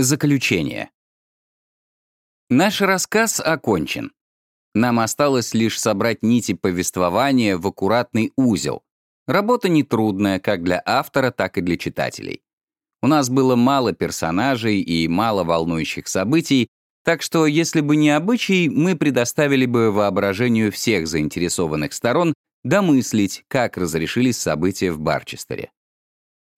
Заключение. Наш рассказ окончен. Нам осталось лишь собрать нити повествования в аккуратный узел. Работа нетрудная как для автора, так и для читателей. У нас было мало персонажей и мало волнующих событий, так что, если бы не обычай, мы предоставили бы воображению всех заинтересованных сторон домыслить, как разрешились события в Барчестере.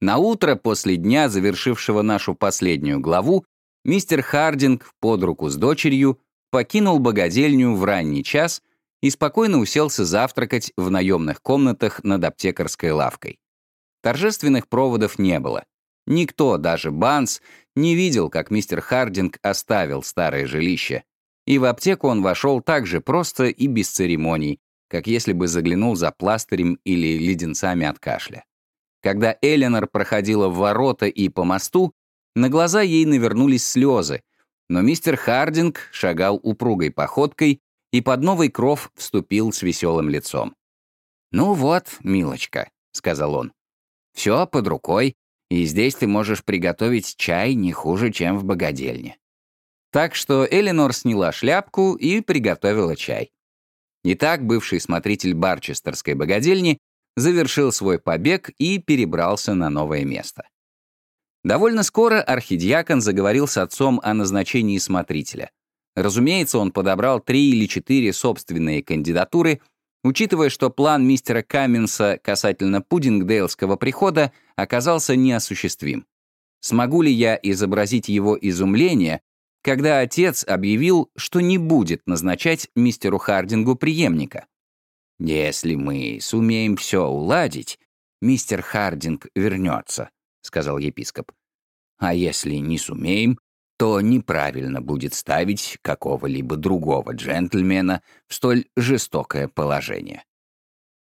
На утро после дня, завершившего нашу последнюю главу, мистер Хардинг под руку с дочерью покинул богадельню в ранний час и спокойно уселся завтракать в наемных комнатах над аптекарской лавкой. Торжественных проводов не было. Никто, даже Банс, не видел, как мистер Хардинг оставил старое жилище. И в аптеку он вошел так же просто и без церемоний, как если бы заглянул за пластырем или леденцами от кашля. Когда Эленор проходила в ворота и по мосту, на глаза ей навернулись слезы, но мистер Хардинг шагал упругой походкой и под новый кров вступил с веселым лицом. «Ну вот, милочка», — сказал он, — «все под рукой, и здесь ты можешь приготовить чай не хуже, чем в богадельне». Так что Эленор сняла шляпку и приготовила чай. Итак, бывший смотритель барчестерской богадельни завершил свой побег и перебрался на новое место. Довольно скоро архидиакон заговорил с отцом о назначении смотрителя. Разумеется, он подобрал три или четыре собственные кандидатуры, учитывая, что план мистера Каменса касательно пудингдейлского прихода оказался неосуществим. Смогу ли я изобразить его изумление, когда отец объявил, что не будет назначать мистеру Хардингу преемника? «Если мы сумеем все уладить, мистер Хардинг вернется», — сказал епископ. «А если не сумеем, то неправильно будет ставить какого-либо другого джентльмена в столь жестокое положение».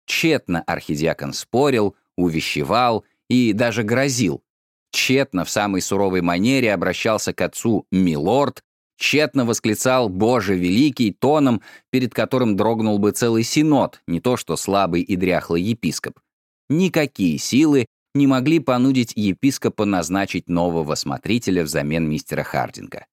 Тщетно архидиакон спорил, увещевал и даже грозил. Тщетно в самой суровой манере обращался к отцу «милорд», тщетно восклицал «Боже великий» тоном, перед которым дрогнул бы целый синод, не то что слабый и дряхлый епископ. Никакие силы не могли понудить епископа назначить нового смотрителя взамен мистера Хардинга.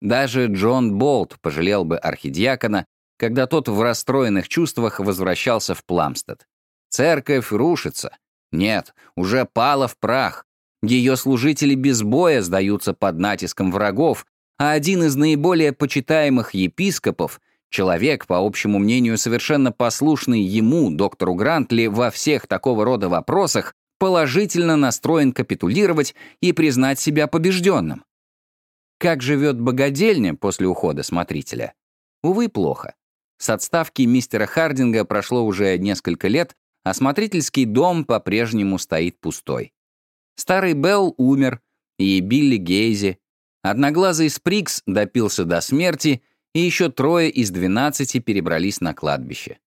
Даже Джон Болт пожалел бы архидиакона, когда тот в расстроенных чувствах возвращался в Пламстед. Церковь рушится. Нет, уже пала в прах. Ее служители без боя сдаются под натиском врагов, а один из наиболее почитаемых епископов, человек, по общему мнению, совершенно послушный ему, доктору Грантли, во всех такого рода вопросах, положительно настроен капитулировать и признать себя побежденным. Как живет богадельня после ухода смотрителя? Увы, плохо. С отставки мистера Хардинга прошло уже несколько лет, а смотрительский дом по-прежнему стоит пустой. Старый Белл умер, и Билли Гейзи, Одноглазый Сприкс допился до смерти, и еще трое из двенадцати перебрались на кладбище.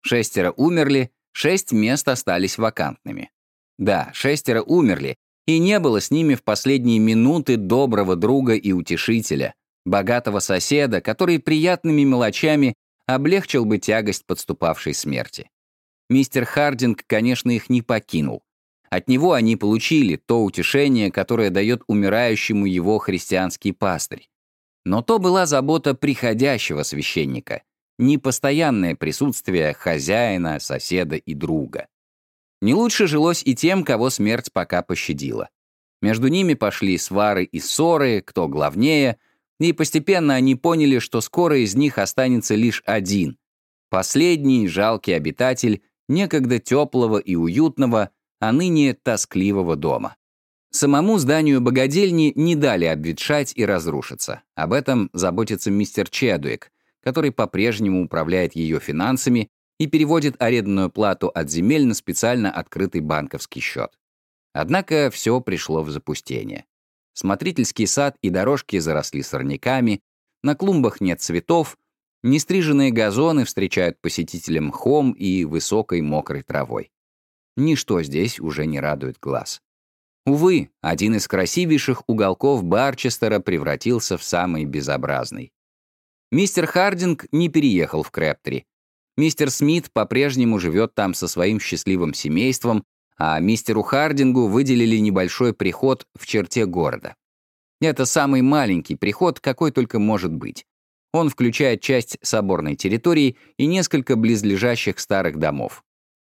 Шестеро умерли, шесть мест остались вакантными. Да, шестеро умерли, и не было с ними в последние минуты доброго друга и утешителя, богатого соседа, который приятными мелочами облегчил бы тягость подступавшей смерти. Мистер Хардинг, конечно, их не покинул. От него они получили то утешение, которое дает умирающему его христианский пастырь. Но то была забота приходящего священника, непостоянное присутствие хозяина, соседа и друга. Не лучше жилось и тем, кого смерть пока пощадила. Между ними пошли свары и ссоры, кто главнее, и постепенно они поняли, что скоро из них останется лишь один. Последний жалкий обитатель некогда теплого и уютного, а ныне тоскливого дома. Самому зданию богадельни не дали обветшать и разрушиться. Об этом заботится мистер Чедуик, который по-прежнему управляет ее финансами и переводит арендную плату от земель на специально открытый банковский счет. Однако все пришло в запустение. Смотрительский сад и дорожки заросли сорняками, на клумбах нет цветов, нестриженные газоны встречают посетителям мхом и высокой мокрой травой. Ничто здесь уже не радует глаз. Увы, один из красивейших уголков Барчестера превратился в самый безобразный. Мистер Хардинг не переехал в Крэптри. Мистер Смит по-прежнему живет там со своим счастливым семейством, а мистеру Хардингу выделили небольшой приход в черте города. Это самый маленький приход, какой только может быть. Он включает часть соборной территории и несколько близлежащих старых домов.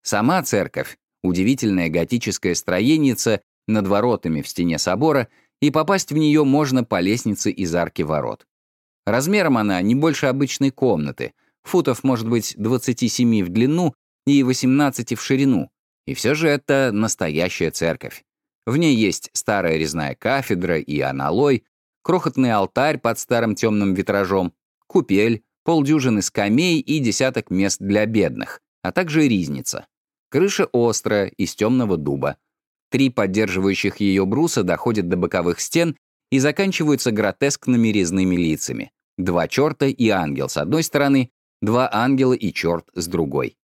Сама церковь — удивительная готическая строеница над воротами в стене собора, и попасть в нее можно по лестнице из арки ворот. Размером она не больше обычной комнаты, футов, может быть, 27 в длину и 18 в ширину, и все же это настоящая церковь. В ней есть старая резная кафедра и аналой, крохотный алтарь под старым темным витражом, купель, полдюжины скамей и десяток мест для бедных, а также ризница. Крыша острая, из темного дуба. Три поддерживающих ее бруса доходят до боковых стен и заканчиваются гротескными резными лицами. Два черта и ангел с одной стороны, два ангела и черт с другой.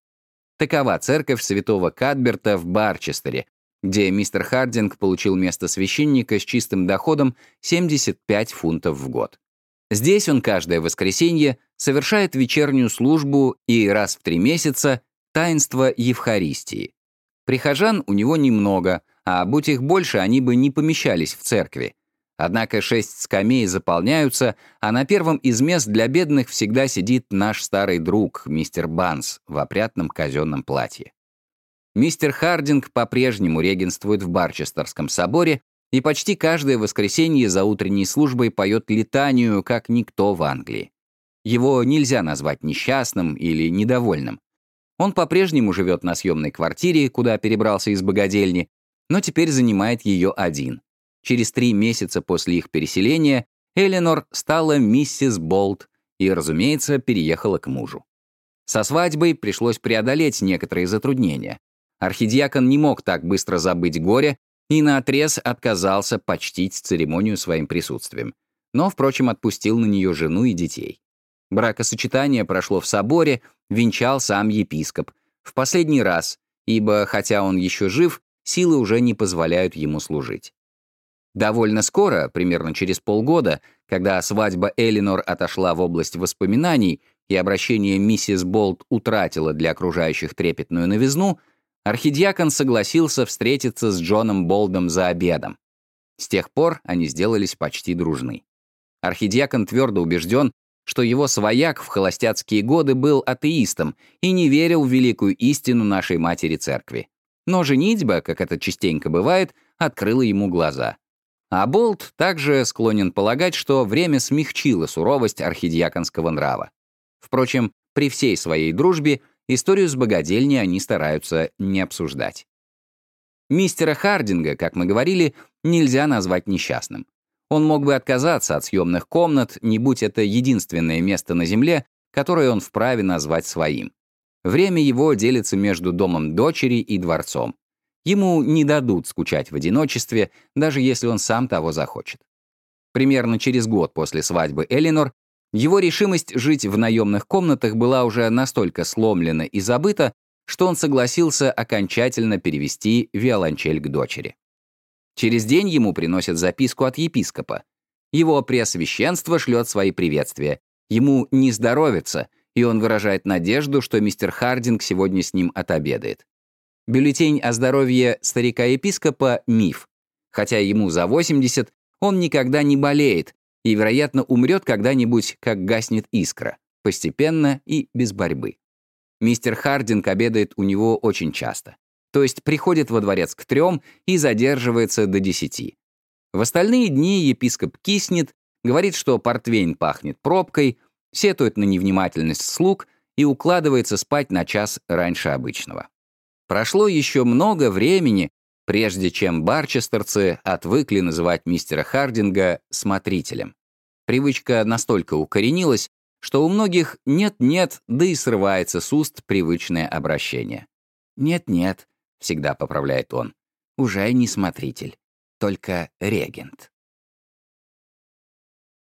Такова церковь святого Кадберта в Барчестере, где мистер Хардинг получил место священника с чистым доходом 75 фунтов в год. Здесь он каждое воскресенье совершает вечернюю службу и раз в три месяца таинство Евхаристии. Прихожан у него немного, а будь их больше, они бы не помещались в церкви. Однако шесть скамей заполняются, а на первом из мест для бедных всегда сидит наш старый друг, мистер Банс, в опрятном казенном платье. Мистер Хардинг по-прежнему регенствует в Барчестерском соборе и почти каждое воскресенье за утренней службой поет летанию, как никто в Англии. Его нельзя назвать несчастным или недовольным. Он по-прежнему живет на съемной квартире, куда перебрался из богадельни, но теперь занимает ее один. Через три месяца после их переселения Эленор стала миссис Болт и, разумеется, переехала к мужу. Со свадьбой пришлось преодолеть некоторые затруднения. Архидиакон не мог так быстро забыть горе и наотрез отказался почтить церемонию своим присутствием, но, впрочем, отпустил на нее жену и детей. Бракосочетание прошло в соборе, венчал сам епископ, в последний раз, ибо, хотя он еще жив, силы уже не позволяют ему служить. Довольно скоро, примерно через полгода, когда свадьба Элинор отошла в область воспоминаний и обращение миссис Болт утратило для окружающих трепетную новизну, архидиакон согласился встретиться с Джоном Болдом за обедом. С тех пор они сделались почти дружны. Архидиакон твердо убежден, что его свояк в холостяцкие годы был атеистом и не верил в великую истину нашей матери церкви. Но женитьба, как это частенько бывает, открыла ему глаза. А Болт также склонен полагать, что время смягчило суровость архидиаконского нрава. Впрочем, при всей своей дружбе Историю с богадельней они стараются не обсуждать. Мистера Хардинга, как мы говорили, нельзя назвать несчастным. Он мог бы отказаться от съемных комнат, не будь это единственное место на Земле, которое он вправе назвать своим. Время его делится между домом дочери и дворцом. Ему не дадут скучать в одиночестве, даже если он сам того захочет. Примерно через год после свадьбы Элинор его решимость жить в наемных комнатах была уже настолько сломлена и забыта, что он согласился окончательно перевести виолончель к дочери. Через день ему приносят записку от епископа. Его преосвященство шлет свои приветствия. Ему не здоровится, и он выражает надежду, что мистер Хардинг сегодня с ним отобедает. Бюллетень о здоровье старика-епископа — миф. Хотя ему за 80, он никогда не болеет, и, вероятно, умрет когда-нибудь, как гаснет искра, постепенно и без борьбы. Мистер Хардинг обедает у него очень часто. То есть приходит во дворец к трем и задерживается до десяти. В остальные дни епископ киснет, говорит, что портвейн пахнет пробкой, сетует на невнимательность слуг и укладывается спать на час раньше обычного. Прошло еще много времени, прежде чем барчестерцы отвыкли называть мистера Хардинга «смотрителем». Привычка настолько укоренилась, что у многих нет-нет, да и срывается с уст привычное обращение. «Нет-нет», — всегда поправляет он, — «уже не смотритель, только регент».